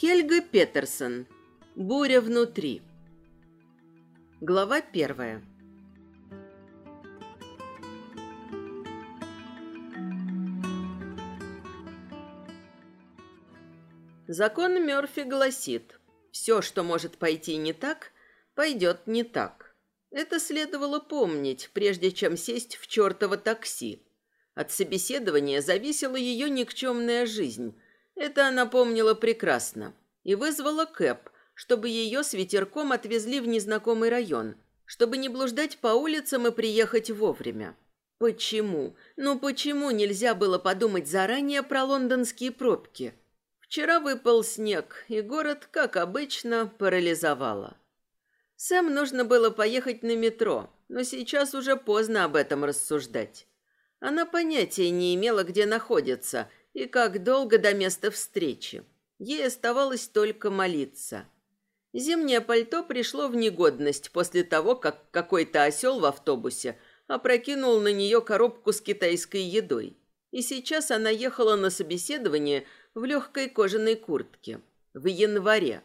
Хельга Петерсон. Буря внутри. Глава первая. Закон Мёрфи гласит, все, что может пойти не так, пойдет не так. Это следовало помнить, прежде чем сесть в чертово такси. От собеседования зависела ее никчемная жизнь. Это она помнила прекрасно. И вызвала Кэп, чтобы ее с ветерком отвезли в незнакомый район, чтобы не блуждать по улицам и приехать вовремя. Почему? Ну почему нельзя было подумать заранее про лондонские пробки? Вчера выпал снег, и город, как обычно, парализовало. Сэм нужно было поехать на метро, но сейчас уже поздно об этом рассуждать. Она понятия не имела, где находится и как долго до места встречи. Ей оставалось только молиться. Зимнее пальто пришло в негодность после того, как какой-то осел в автобусе опрокинул на нее коробку с китайской едой. И сейчас она ехала на собеседование в легкой кожаной куртке. В январе.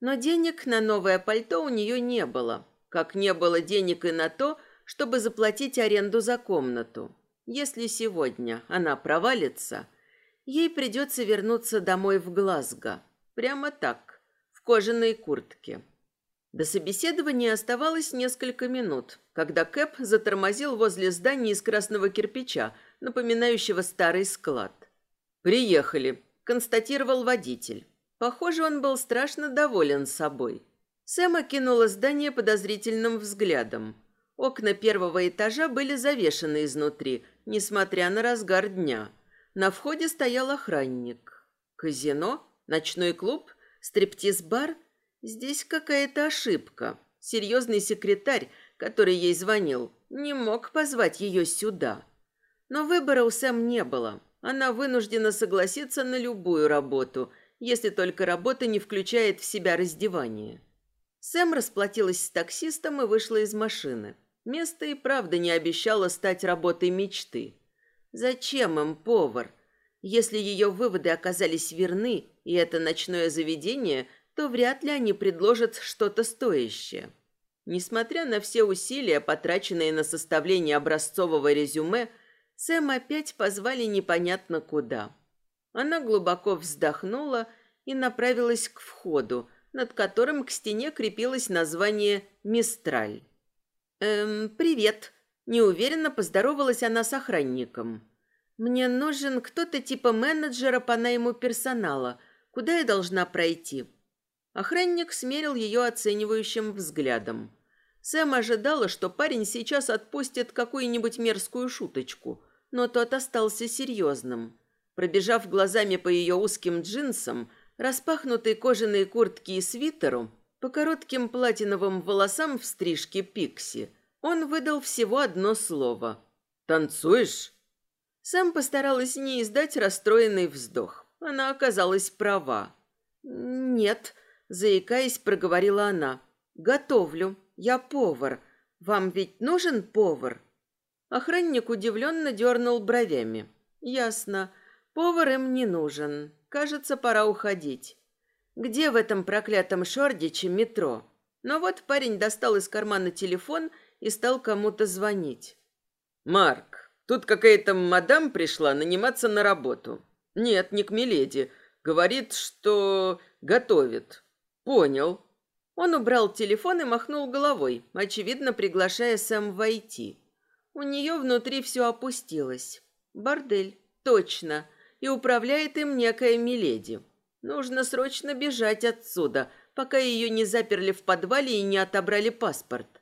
Но денег на новое пальто у нее не было. Как не было денег и на то, чтобы заплатить аренду за комнату. Если сегодня она провалится, ей придется вернуться домой в Глазго. Прямо так, в кожаной куртке. До собеседования оставалось несколько минут, когда Кэп затормозил возле здания из красного кирпича, напоминающего старый склад. «Приехали», – констатировал водитель. Похоже, он был страшно доволен собой. Сэм окинула здание подозрительным взглядом. Окна первого этажа были завешены изнутри, несмотря на разгар дня. На входе стоял охранник. Казино? Ночной клуб? Стриптиз-бар? Здесь какая-то ошибка. Серьезный секретарь, который ей звонил, не мог позвать ее сюда. Но выбора у Сэм не было. Она вынуждена согласиться на любую работу, если только работа не включает в себя раздевание. Сэм расплатилась с таксистом и вышла из машины. Место и правда не обещало стать работой мечты. Зачем им повар? Если ее выводы оказались верны, и это ночное заведение, то вряд ли они предложат что-то стоящее. Несмотря на все усилия, потраченные на составление образцового резюме, Сэм опять позвали непонятно куда. Она глубоко вздохнула и направилась к входу, над которым к стене крепилось название «Мистраль». «Эм, привет». Неуверенно поздоровалась она с охранником. «Мне нужен кто-то типа менеджера по найму персонала. Куда я должна пройти?» Охранник смерил ее оценивающим взглядом. Сэм ожидала, что парень сейчас отпустит какую-нибудь мерзкую шуточку, но тот остался серьезным. Пробежав глазами по ее узким джинсам, распахнутой кожаной куртке и свитеру, по коротким платиновым волосам в стрижке пикси он выдал всего одно слово. «Танцуешь?» Сэм постаралась не издать расстроенный вздох. Она оказалась права. «Нет», — заикаясь, проговорила она. «Готовлю. Я повар. Вам ведь нужен повар?» Охранник удивленно дернул бровями. «Ясно. Повар им не нужен. Кажется, пора уходить. Где в этом проклятом Шордиче метро? Но вот парень достал из кармана телефон и стал кому-то звонить. «Марк, тут какая-то мадам пришла наниматься на работу. Нет, не к Миледи. Говорит, что готовит. Понял». Он убрал телефон и махнул головой, очевидно, приглашая Сэм войти. У нее внутри все опустилось. Бордель, точно, и управляет им некая Миледи. Нужно срочно бежать отсюда, пока ее не заперли в подвале и не отобрали паспорт.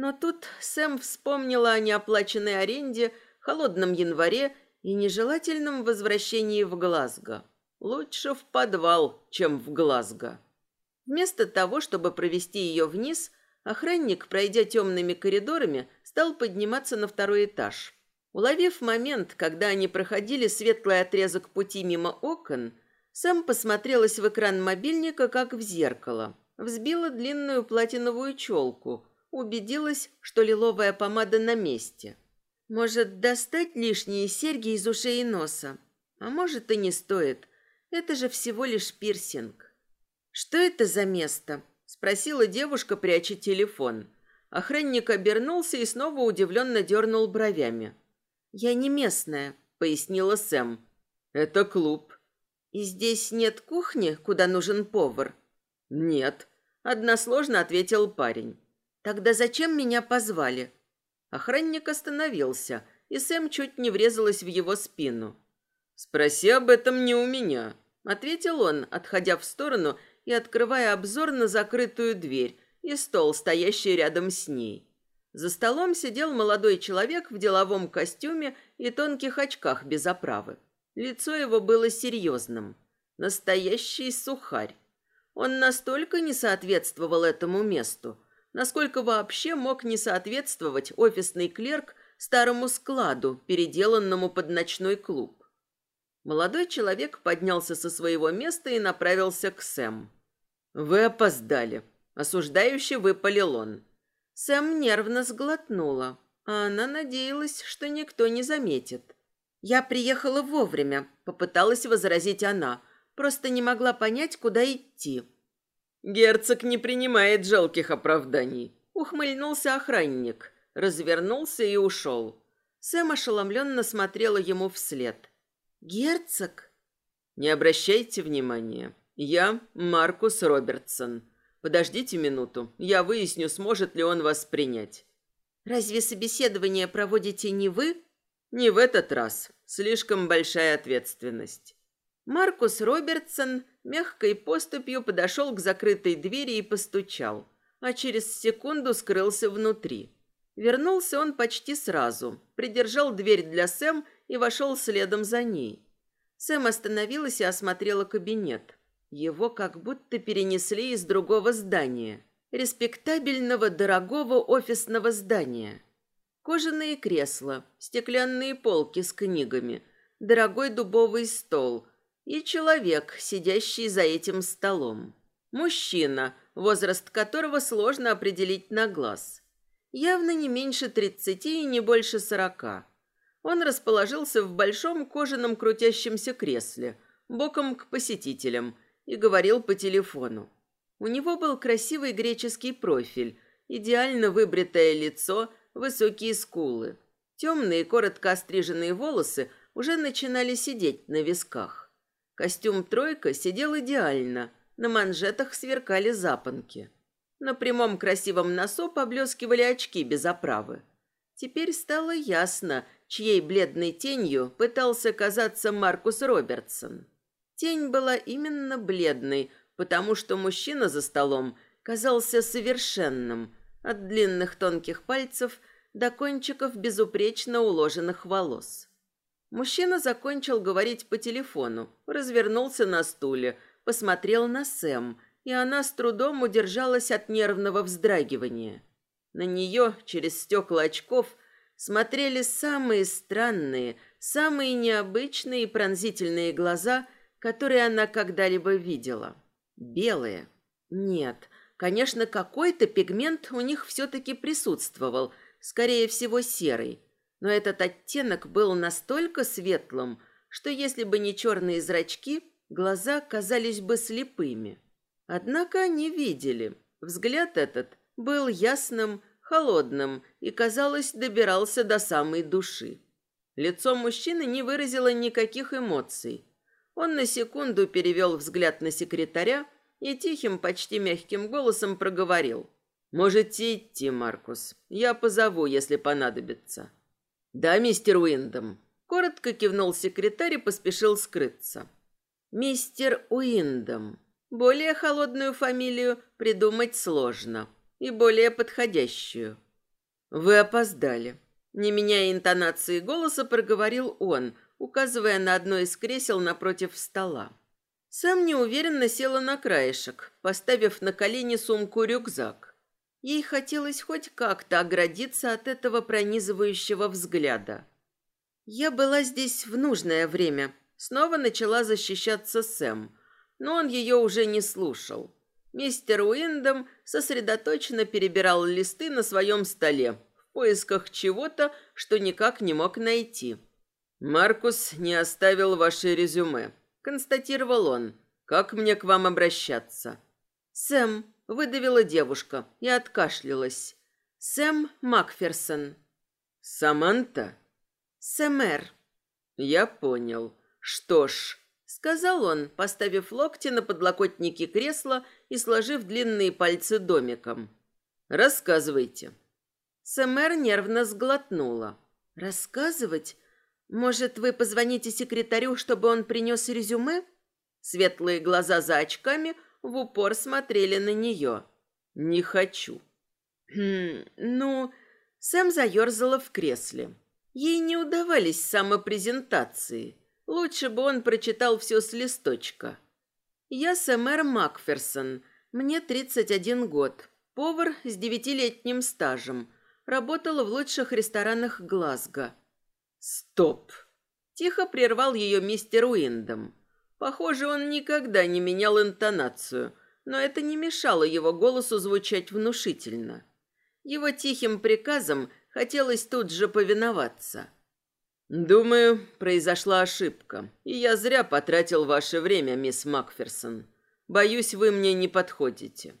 Но тут Сэм вспомнила о неоплаченной аренде, холодном январе и нежелательном возвращении в Глазго. Лучше в подвал, чем в Глазго. Вместо того, чтобы провести ее вниз, охранник, пройдя темными коридорами, стал подниматься на второй этаж. Уловив момент, когда они проходили светлый отрезок пути мимо окон, сам посмотрелась в экран мобильника, как в зеркало. Взбила длинную платиновую челку. Убедилась, что лиловая помада на месте. Может, достать лишние серьги из ушей и носа? А может, и не стоит. Это же всего лишь пирсинг. «Что это за место?» – спросила девушка, пряча телефон. Охранник обернулся и снова удивленно дернул бровями. «Я не местная», – пояснила Сэм. «Это клуб». «И здесь нет кухни, куда нужен повар?» «Нет», – односложно ответил парень. «Тогда зачем меня позвали?» Охранник остановился, и Сэм чуть не врезалась в его спину. «Спроси об этом не у меня», — ответил он, отходя в сторону и открывая обзор на закрытую дверь и стол, стоящий рядом с ней. За столом сидел молодой человек в деловом костюме и тонких очках без оправы. Лицо его было серьезным. Настоящий сухарь. Он настолько не соответствовал этому месту, насколько вообще мог не соответствовать офисный клерк старому складу, переделанному под ночной клуб. Молодой человек поднялся со своего места и направился к Сэм. «Вы опоздали», — осуждающе выпалил он. Сэм нервно сглотнула, а она надеялась, что никто не заметит. «Я приехала вовремя», — попыталась возразить она, просто не могла понять, куда идти. «Герцог не принимает жалких оправданий», — ухмыльнулся охранник, развернулся и ушел. Сэм ошеломленно смотрела ему вслед. «Герцог?» «Не обращайте внимания. Я Маркус Робертсон. Подождите минуту, я выясню, сможет ли он вас принять». «Разве собеседование проводите не вы?» «Не в этот раз. Слишком большая ответственность». Маркус Робертсон мягкой поступью подошел к закрытой двери и постучал, а через секунду скрылся внутри. Вернулся он почти сразу, придержал дверь для Сэм и вошел следом за ней. Сэм остановилась и осмотрела кабинет. Его как будто перенесли из другого здания, респектабельного дорогого офисного здания. Кожаные кресла, стеклянные полки с книгами, дорогой дубовый стол – и человек, сидящий за этим столом. Мужчина, возраст которого сложно определить на глаз. Явно не меньше тридцати и не больше сорока. Он расположился в большом кожаном крутящемся кресле, боком к посетителям, и говорил по телефону. У него был красивый греческий профиль, идеально выбритое лицо, высокие скулы. Темные, коротко остриженные волосы уже начинали сидеть на висках. Костюм «тройка» сидел идеально, на манжетах сверкали запонки. На прямом красивом носу поблескивали очки без оправы. Теперь стало ясно, чьей бледной тенью пытался казаться Маркус Робертсон. Тень была именно бледной, потому что мужчина за столом казался совершенным, от длинных тонких пальцев до кончиков безупречно уложенных волос. Мужчина закончил говорить по телефону, развернулся на стуле, посмотрел на Сэм, и она с трудом удержалась от нервного вздрагивания. На нее через стекла очков смотрели самые странные, самые необычные и пронзительные глаза, которые она когда-либо видела. Белые. Нет, конечно, какой-то пигмент у них все-таки присутствовал, скорее всего, серый – но этот оттенок был настолько светлым, что если бы не черные зрачки, глаза казались бы слепыми. Однако они видели. Взгляд этот был ясным, холодным и, казалось, добирался до самой души. Лицо мужчины не выразило никаких эмоций. Он на секунду перевел взгляд на секретаря и тихим, почти мягким голосом проговорил. «Можете идти, Маркус. Я позову, если понадобится». «Да, мистер Уиндом», — коротко кивнул секретарь и поспешил скрыться. «Мистер Уиндом. Более холодную фамилию придумать сложно. И более подходящую». «Вы опоздали». Не меняя интонации голоса, проговорил он, указывая на одно из кресел напротив стола. Сам неуверенно села на краешек, поставив на колени сумку-рюкзак. Ей хотелось хоть как-то оградиться от этого пронизывающего взгляда. Я была здесь в нужное время. Снова начала защищаться Сэм, но он ее уже не слушал. Мистер Уиндом сосредоточенно перебирал листы на своем столе в поисках чего-то, что никак не мог найти. «Маркус не оставил ваше резюме», — констатировал он. «Как мне к вам обращаться?» «Сэм», — выдавила девушка и откашлялась. «Сэм Макферсон». «Саманта?» «Сэмэр». «Я понял. Что ж», — сказал он, поставив локти на подлокотники кресла и сложив длинные пальцы домиком. «Рассказывайте». Сэмэр нервно сглотнула. «Рассказывать? Может, вы позвоните секретарю, чтобы он принес резюме?» Светлые глаза за очками в упор смотрели на нее. «Не хочу». «Хм, ну...» Сэм заерзала в кресле. Ей не удавались самопрезентации. Лучше бы он прочитал все с листочка. «Я Сэмэр Макферсон. Мне 31 год. Повар с девятилетним стажем. Работала в лучших ресторанах Глазго». «Стоп!» Тихо прервал ее мистер Уиндом. Похоже, он никогда не менял интонацию, но это не мешало его голосу звучать внушительно. Его тихим приказом хотелось тут же повиноваться. «Думаю, произошла ошибка, и я зря потратил ваше время, мисс Макферсон. Боюсь, вы мне не подходите».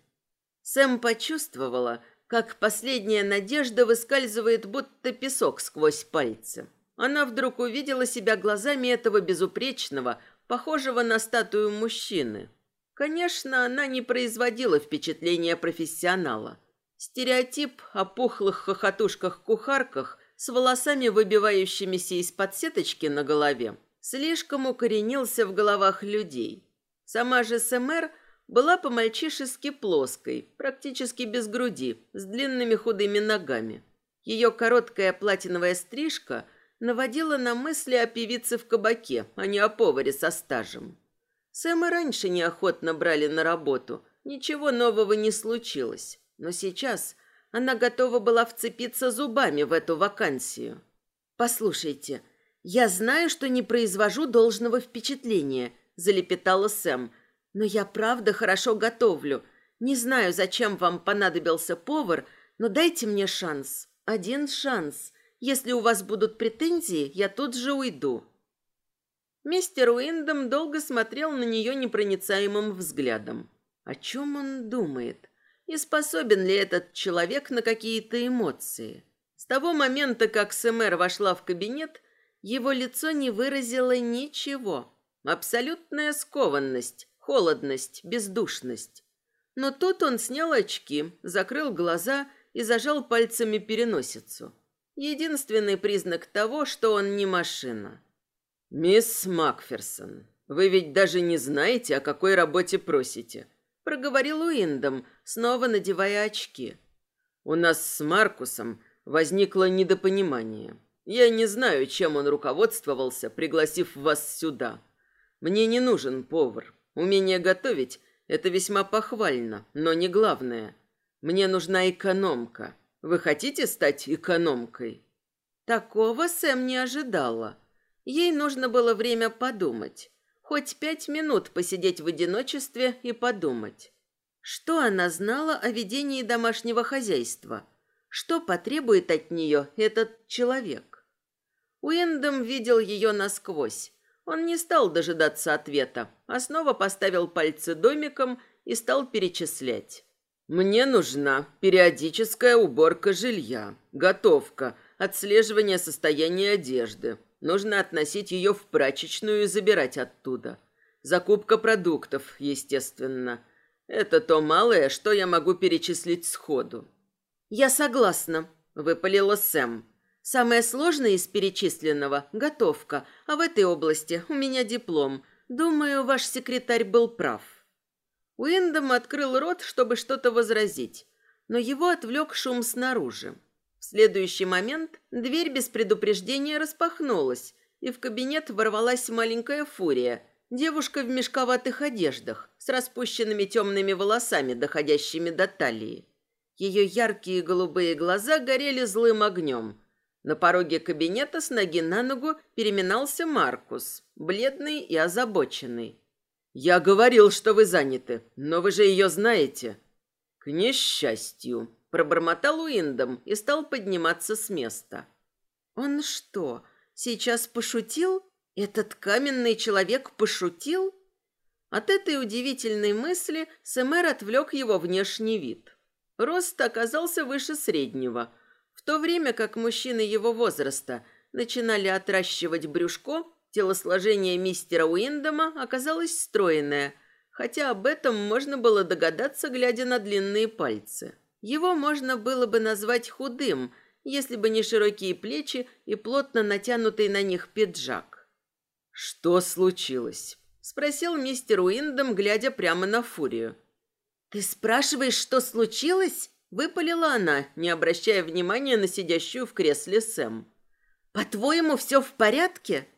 Сэм почувствовала, как последняя надежда выскальзывает, будто песок сквозь пальцы. Она вдруг увидела себя глазами этого безупречного, похожего на статую мужчины. Конечно, она не производила впечатления профессионала. Стереотип о пухлых хохотушках-кухарках с волосами, выбивающимися из-под сеточки на голове, слишком укоренился в головах людей. Сама же СМР была по-мальчишески плоской, практически без груди, с длинными худыми ногами. Ее короткая платиновая стрижка – наводила на мысли о певице в кабаке, а не о поваре со стажем. Сэма раньше неохотно брали на работу, ничего нового не случилось, но сейчас она готова была вцепиться зубами в эту вакансию. «Послушайте, я знаю, что не произвожу должного впечатления», – залепетала Сэм, «но я правда хорошо готовлю. Не знаю, зачем вам понадобился повар, но дайте мне шанс. Один шанс. Если у вас будут претензии, я тут же уйду». Мистер Уиндом долго смотрел на нее непроницаемым взглядом. О чем он думает? И способен ли этот человек на какие-то эмоции? С того момента, как Сэмэр вошла в кабинет, его лицо не выразило ничего. Абсолютная скованность, холодность, бездушность. Но тут он снял очки, закрыл глаза и зажал пальцами переносицу. Единственный признак того, что он не машина. «Мисс Макферсон, вы ведь даже не знаете, о какой работе просите», проговорил Уиндом, снова надевая очки. «У нас с Маркусом возникло недопонимание. Я не знаю, чем он руководствовался, пригласив вас сюда. Мне не нужен повар. Умение готовить – это весьма похвально, но не главное. Мне нужна экономка. Вы хотите стать экономкой?» Такого Сэм не ожидала. Ей нужно было время подумать. Хоть пять минут посидеть в одиночестве и подумать. Что она знала о ведении домашнего хозяйства? Что потребует от нее этот человек? Уэндом видел ее насквозь. Он не стал дожидаться ответа, а снова поставил пальцы домиком и стал перечислять. Мне нужна периодическая уборка жилья, готовка, отслеживание состояния одежды. Нужно относить ее в прачечную и забирать оттуда. Закупка продуктов, естественно. Это то малое, что я могу перечислить сходу. «Я согласна», — выпалила Сэм. «Самое сложное из перечисленного — готовка, а в этой области у меня диплом. Думаю, ваш секретарь был прав». Уиндом открыл рот, чтобы что-то возразить, но его отвлек шум снаружи. В следующий момент дверь без предупреждения распахнулась, и в кабинет ворвалась маленькая фурия, девушка в мешковатых одеждах, с распущенными темными волосами, доходящими до талии. Ее яркие голубые глаза горели злым огнем. На пороге кабинета с ноги на ногу переминался Маркус, бледный и озабоченный. «Я говорил, что вы заняты, но вы же ее знаете». «К несчастью», — пробормотал Уиндом и стал подниматься с места. «Он что, сейчас пошутил? Этот каменный человек пошутил?» От этой удивительной мысли Сэмэр отвлек его внешний вид. Рост оказался выше среднего, в то время как мужчины его возраста начинали отращивать брюшко, телосложение мистера Уиндома оказалось стройное, хотя об этом можно было догадаться, глядя на длинные пальцы. Его можно было бы назвать худым, если бы не широкие плечи и плотно натянутый на них пиджак. «Что случилось?» – спросил мистер Уиндом, глядя прямо на Фурию. «Ты спрашиваешь, что случилось?» – выпалила она, не обращая внимания на сидящую в кресле Сэм. «По-твоему, все в порядке?»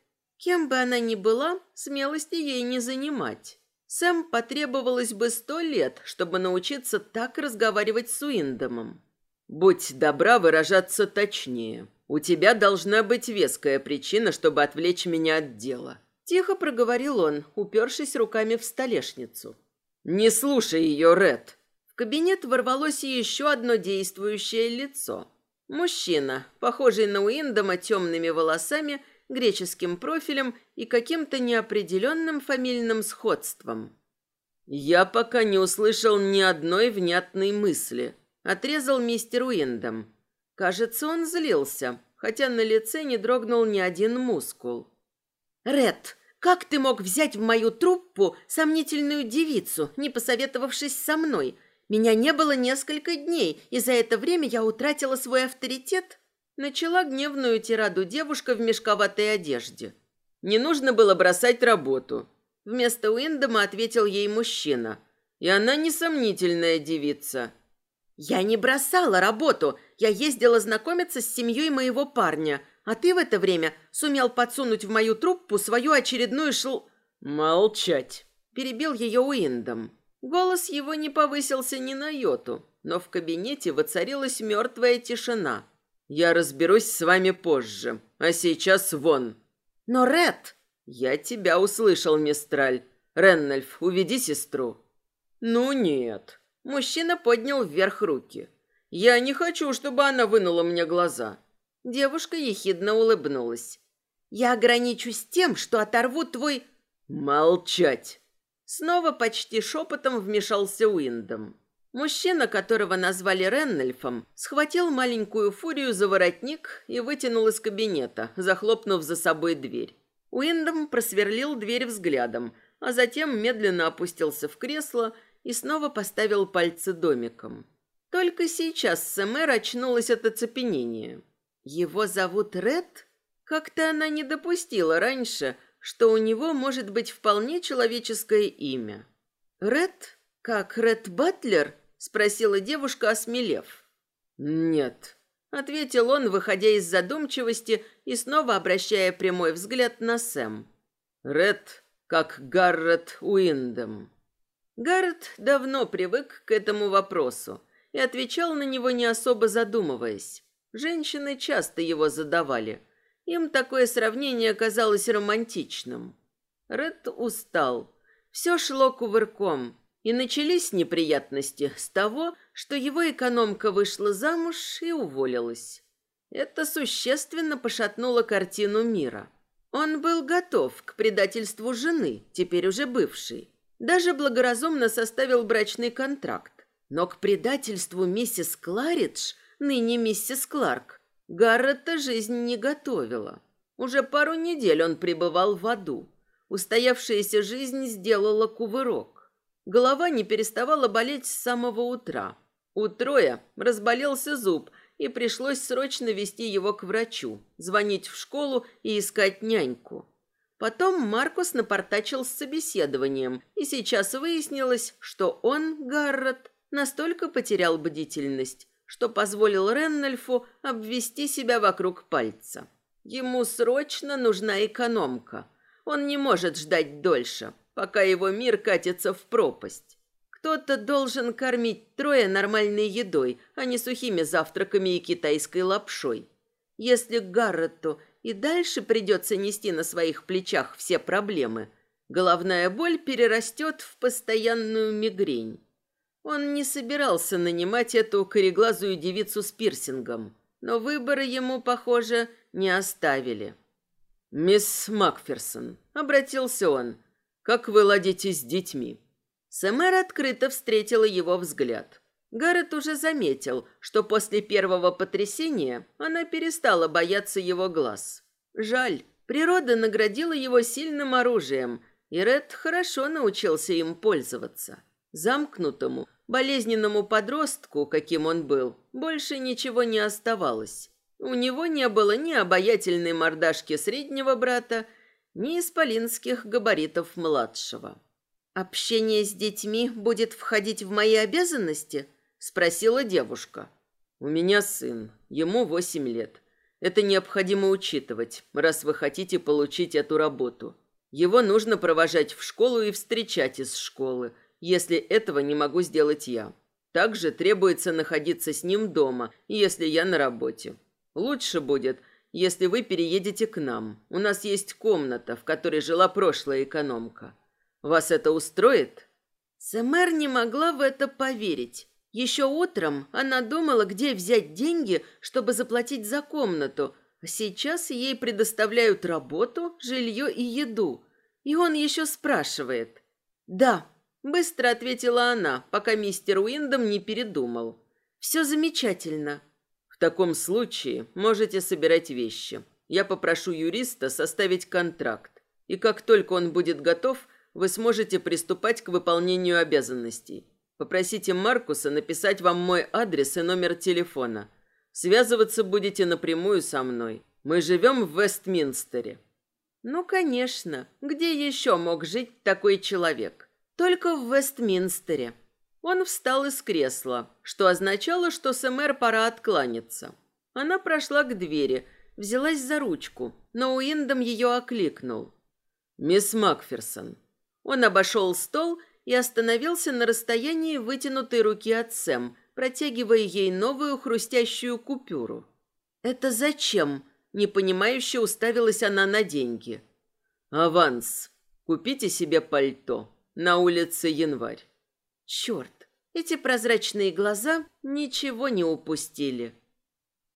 Кем бы она ни была, смелости ей не занимать. Сэм потребовалось бы сто лет, чтобы научиться так разговаривать с Уиндомом. «Будь добра выражаться точнее. У тебя должна быть веская причина, чтобы отвлечь меня от дела». Тихо проговорил он, упершись руками в столешницу. «Не слушай ее, Ред!» В кабинет ворвалось еще одно действующее лицо. Мужчина, похожий на Уиндома темными волосами, греческим профилем и каким-то неопределенным фамильным сходством. «Я пока не услышал ни одной внятной мысли», — отрезал мистер Уиндом. Кажется, он злился, хотя на лице не дрогнул ни один мускул. «Ред, как ты мог взять в мою труппу сомнительную девицу, не посоветовавшись со мной? Меня не было несколько дней, и за это время я утратила свой авторитет?» Начала гневную тираду девушка в мешковатой одежде. «Не нужно было бросать работу», — вместо Уиндома ответил ей мужчина. «И она несомнительная девица». «Я не бросала работу. Я ездила знакомиться с семьей моего парня. А ты в это время сумел подсунуть в мою труппу свою очередную шл...» «Молчать!» – перебил ее Уиндом. Голос его не повысился ни на йоту, но в кабинете воцарилась мертвая тишина. «Я разберусь с вами позже, а сейчас вон!» «Но, Ред!» «Я тебя услышал, мистраль. Реннольф, уведи сестру». «Ну нет». Мужчина поднял вверх руки. «Я не хочу, чтобы она вынула мне глаза. Девушка ехидно улыбнулась. «Я ограничусь тем, что оторву твой...» «Молчать!» Снова почти шепотом вмешался Уиндом. Мужчина, которого назвали Реннельфом, схватил маленькую фурию за воротник и вытянул из кабинета, захлопнув за собой дверь. Уиндом просверлил дверь взглядом, а затем медленно опустился в кресло и снова поставил пальцы домиком. Только сейчас Сэмэр очнулась от оцепенения. Его зовут Ред? Как-то она не допустила раньше, что у него может быть вполне человеческое имя. Ред? Как Ред Батлер? Спросила девушка, осмелев. Нет, ответил он, выходя из задумчивости и снова обращая прямой взгляд на Сэм. Ред, как Гаррет Уиндом. Гаррет давно привык к этому вопросу и отвечал на него не особо задумываясь. Женщины часто его задавали. Им такое сравнение казалось романтичным. Ред устал. Все шло кувырком. И начались неприятности с того, что его экономка вышла замуж и уволилась. Это существенно пошатнуло картину мира. Он был готов к предательству жены, теперь уже бывшей. Даже благоразумно составил брачный контракт. Но к предательству миссис Кларидж ныне миссис Кларк, Гаррета жизнь не готовила. Уже пару недель он пребывал в аду. Устоявшаяся жизнь сделала кувырок. Голова не переставала болеть с самого утра. У Троя разболелся зуб, и пришлось срочно вести его к врачу, звонить в школу и искать няньку. Потом Маркус напортачил с собеседованием, и сейчас выяснилось, что он, Гаррет, настолько потерял бдительность, что позволил Реннельфу обвести себя вокруг пальца. Ему срочно нужна экономка. Он не может ждать дольше, пока его мир катится в пропасть. Кто-то должен кормить трое нормальной едой, а не сухими завтраками и китайской лапшой. Если Гарретту и дальше придется нести на своих плечах все проблемы, головная боль перерастет в постоянную мигрень. Он не собирался нанимать эту кореглазую девицу с пирсингом, но выбора ему, похоже, не оставили. «Мисс Макферсон», — обратился он, Как вы ладите с детьми?» Сэмэр открыто встретила его взгляд. Гаррет уже заметил, что после первого потрясения она перестала бояться его глаз. Жаль, природа наградила его сильным оружием, и Ред хорошо научился им пользоваться. Замкнутому, болезненному подростку, каким он был, больше ничего не оставалось. У него не было ни обаятельной мордашки среднего брата, ни исполинских габаритов младшего. «Общение с детьми будет входить в мои обязанности?» – спросила девушка. «У меня сын, ему восемь лет. Это необходимо учитывать, раз вы хотите получить эту работу. Его нужно провожать в школу и встречать из школы, если этого не могу сделать я. Также требуется находиться с ним дома, если я на работе. Лучше будет, если вы переедете к нам. У нас есть комната, в которой жила прошлая экономка. Вас это устроит?» Сэмэр не могла в это поверить. Еще утром она думала, где взять деньги, чтобы заплатить за комнату, а сейчас ей предоставляют работу, жилье и еду. И он еще спрашивает. «Да», – быстро ответила она, пока мистер Уиндом не передумал. «Все замечательно». «В таком случае можете собирать вещи. Я попрошу юриста составить контракт. И как только он будет готов, вы сможете приступать к выполнению обязанностей. Попросите Маркуса написать вам мой адрес и номер телефона. Связываться будете напрямую со мной. Мы живем в Вестминстере». Ну, конечно. Где еще мог жить такой человек? Только в Вестминстере. Он встал из кресла, что означало, что Сэмэр пора откланяться. Она прошла к двери, взялась за ручку, но Уиндом ее окликнул. «Мисс Макферсон, он обошел стол и остановился на расстоянии вытянутой руки от Сэм, протягивая ей новую хрустящую купюру. «Это зачем?» – непонимающе уставилась она на деньги. «Аванс. Купите себе пальто. На улице январь». «Черт, эти прозрачные глаза ничего не упустили».